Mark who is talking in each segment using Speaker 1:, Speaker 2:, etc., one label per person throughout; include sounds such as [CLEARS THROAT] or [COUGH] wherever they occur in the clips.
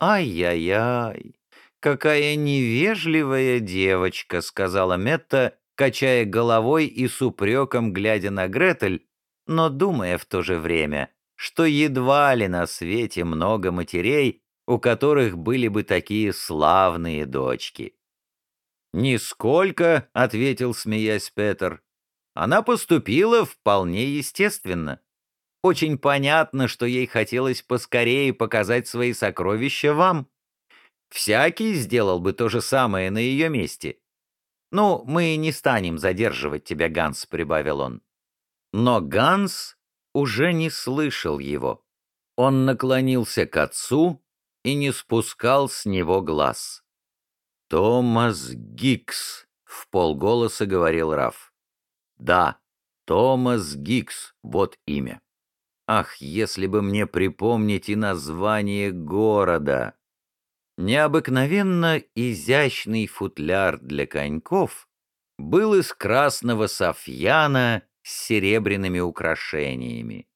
Speaker 1: «Ай-яй-яй, какая невежливая девочка», — сказала Метта, качая головой и с упреком глядя на Гретель, но думая в то же время, что едва ли на свете много матерей, у которых были бы такие славные дочки. «Нисколько», — ответил, смеясь Петр. «Она поступила вполне естественно. Очень понятно, что ей хотелось поскорее показать свои сокровища вам. Всякий сделал бы то же самое на ее месте. «Ну, мы не станем задерживать тебя, Ганс», — прибавил он. Но Ганс уже не слышал его. Он наклонился к отцу и не спускал с него глаз. «Томас Гикс», — в полголоса говорил Раф. «Да, Томас Гикс, вот имя. Ах, если бы мне припомнить и название города!» Необыкновенно изящный футляр для коньков был из красного софьяна с серебряными украшениями.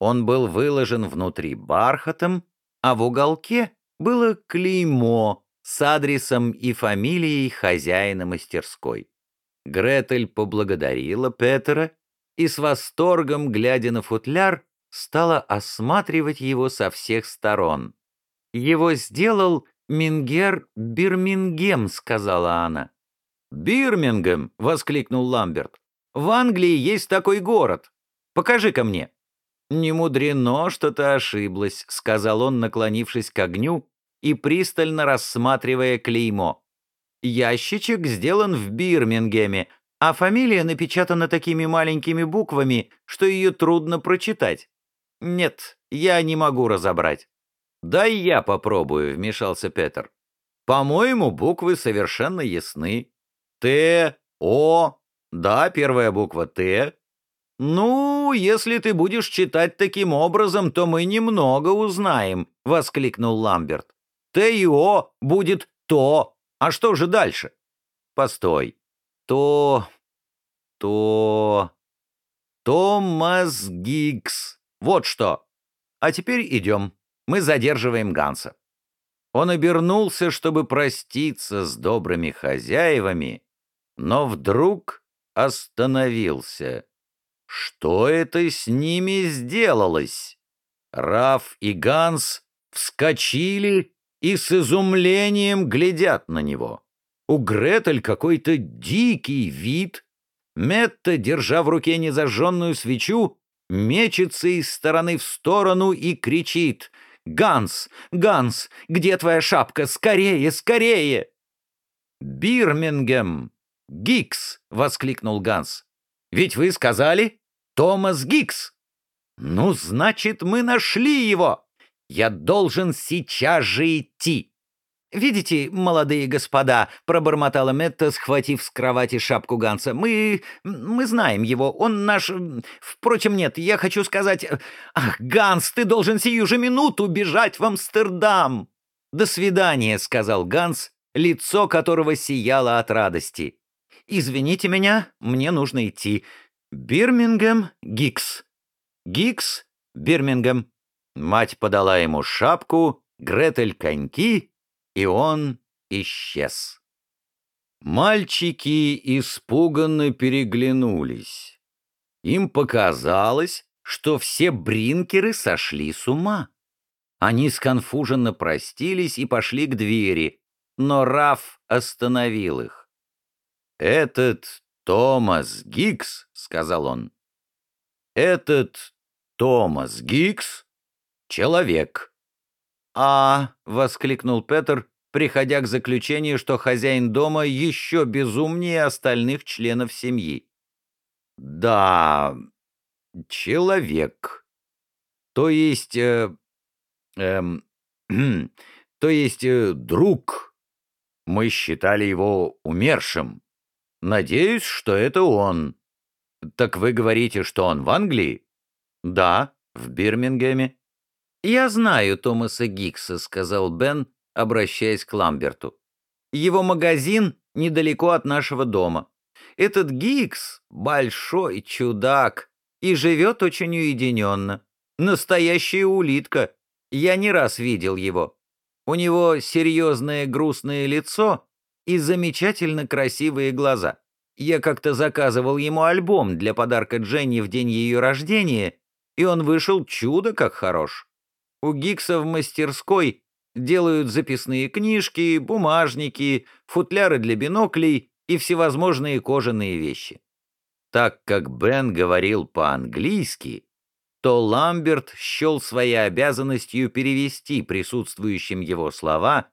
Speaker 1: Он был выложен внутри бархатом, а в уголке было клеймо с адресом и фамилией хозяина мастерской. Гретель поблагодарила Петера и с восторгом, глядя на футляр, стала осматривать его со всех сторон. «Его сделал Мингер Бирмингем», — сказала она. «Бирмингем!» — воскликнул Ламберт. «В Англии есть такой город. Покажи-ка мне». «Не мудрено, что ты ошиблась», — сказал он, наклонившись к огню и пристально рассматривая клеймо. «Ящичек сделан в Бирмингеме, а фамилия напечатана такими маленькими буквами, что ее трудно прочитать. Нет, я не могу разобрать». «Дай я попробую», — вмешался Петр. «По-моему, буквы совершенно ясны. Т, О, да, первая буква Т. Ну, если ты будешь читать таким образом, то мы немного узнаем», — воскликнул Ламберт. «Т и О будет то. А что же дальше?» «Постой. То... то... Томас Гиггс. Вот что. А теперь идем». Мы задерживаем Ганса». Он обернулся, чтобы проститься с добрыми хозяевами, но вдруг остановился. Что это с ними сделалось? Раф и Ганс вскочили и с изумлением глядят на него. У Гретель какой-то дикий вид. Метта, держа в руке незажженную свечу, мечется из стороны в сторону и кричит — «Ганс! Ганс! Где твоя шапка? Скорее, скорее!» «Бирмингем! Гикс!» — воскликнул Ганс. «Ведь вы сказали Томас Гикс!» «Ну, значит, мы нашли его! Я должен сейчас же идти!» «Видите, молодые господа», — пробормотала Метта, схватив с кровати шапку Ганса, — «мы... мы знаем его, он наш... Впрочем, нет, я хочу сказать... Ах, Ганс, ты должен сию же минуту бежать в Амстердам!» «До свидания», — сказал Ганс, лицо которого сияло от радости. «Извините меня, мне нужно идти. Бирмингем, Гикс». «Гикс, Бирмингем». Мать подала ему шапку, Гретель — коньки, и он исчез. Мальчики испуганно переглянулись. Им показалось, что все бринкеры сошли с ума. Они сконфуженно простились и пошли к двери, но Раф остановил их. «Этот Томас Гикс», — сказал он, — «этот Томас Гикс — человек, «А!» — воскликнул Петр, приходя к заключению, что хозяин дома еще безумнее остальных членов семьи. «Да, человек. То есть... Э, э, [CLEARS THROAT] то есть э, друг. Мы считали его умершим. Надеюсь, что это он. Так вы говорите, что он в Англии? Да, в Бирмингеме. «Я знаю Томаса Гикса», — сказал Бен, обращаясь к Ламберту. «Его магазин недалеко от нашего дома. Этот Гикс — большой чудак и живет очень уединенно. Настоящая улитка. Я не раз видел его. У него серьезное грустное лицо и замечательно красивые глаза. Я как-то заказывал ему альбом для подарка Дженни в день ее рождения, и он вышел чудо как хорош. У Гикса в мастерской делают записные книжки, бумажники, футляры для биноклей и всевозможные кожаные вещи. Так как Бен говорил по-английски, то Ламберт счел своей обязанностью перевести присутствующим его слова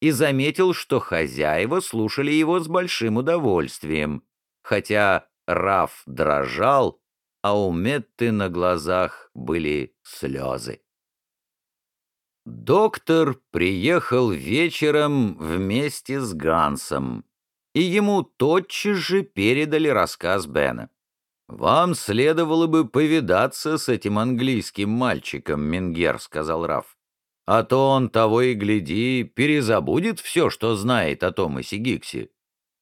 Speaker 1: и заметил, что хозяева слушали его с большим удовольствием, хотя Раф дрожал, а у Метты на глазах были слезы. Доктор приехал вечером вместе с Гансом, и ему тотчас же передали рассказ Бена. «Вам следовало бы повидаться с этим английским мальчиком, Мингер», — сказал Раф. «А то он того и гляди, перезабудет все, что знает о Томасе Гиксе.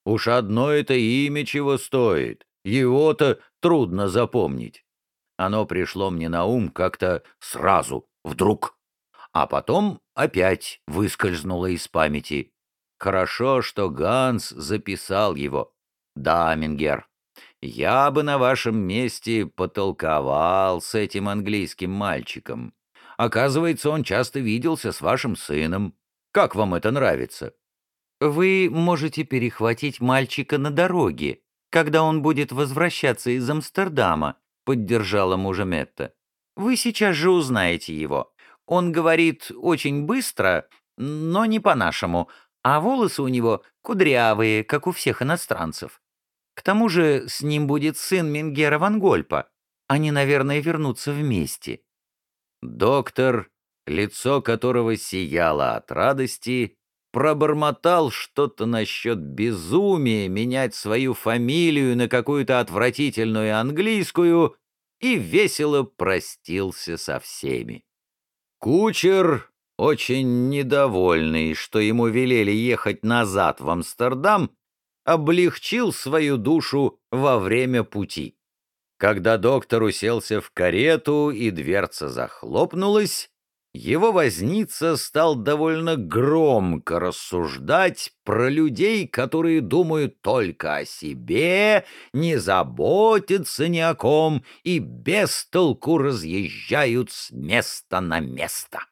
Speaker 1: Уж одно это имя чего стоит, его-то трудно запомнить. Оно пришло мне на ум как-то сразу, вдруг, а потом опять выскользнуло из памяти. Хорошо, что Ганс записал его. Да, Мингер, я бы на вашем месте потолковал с этим английским мальчиком. Оказывается, он часто виделся с вашим сыном. Как вам это нравится? Вы можете перехватить мальчика на дороге, когда он будет возвращаться из Амстердама, поддержала мужа Метта. Вы сейчас же узнаете его. Он говорит очень быстро, но не по-нашему, а волосы у него кудрявые, как у всех иностранцев. К тому же с ним будет сын Мингера Ван Гольпа. Они, наверное, вернутся вместе. Доктор, лицо которого сияло от радости, пробормотал что-то насчет безумия менять свою фамилию на какую-то отвратительную английскую и весело простился со всеми. Кучер очень недовольный, что ему велели ехать назад в Амстердам, облегчил свою душу во время пути. Когда доктор уселся в карету и дверца захлопнулась, его возница стал довольно громко рассуждать про людей, которые думают только о себе, не заботятся ни о ком и без толку разъезжают с места на место.